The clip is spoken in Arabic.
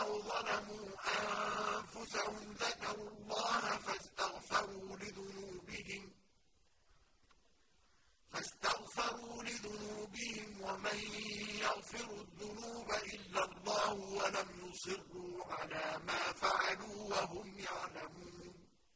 أَوْ ظَلَمُوا أَنفُسَهُمْ ذَكَرُوا اللَّهَ فَاسْتَغْفَرُوا لِذُنُوبِهِمْ. فاستغفروا لذنوبهم ومن يغفر الذنوب إلا الله ولم يصروا على ما فعلوا وهم يعلمون.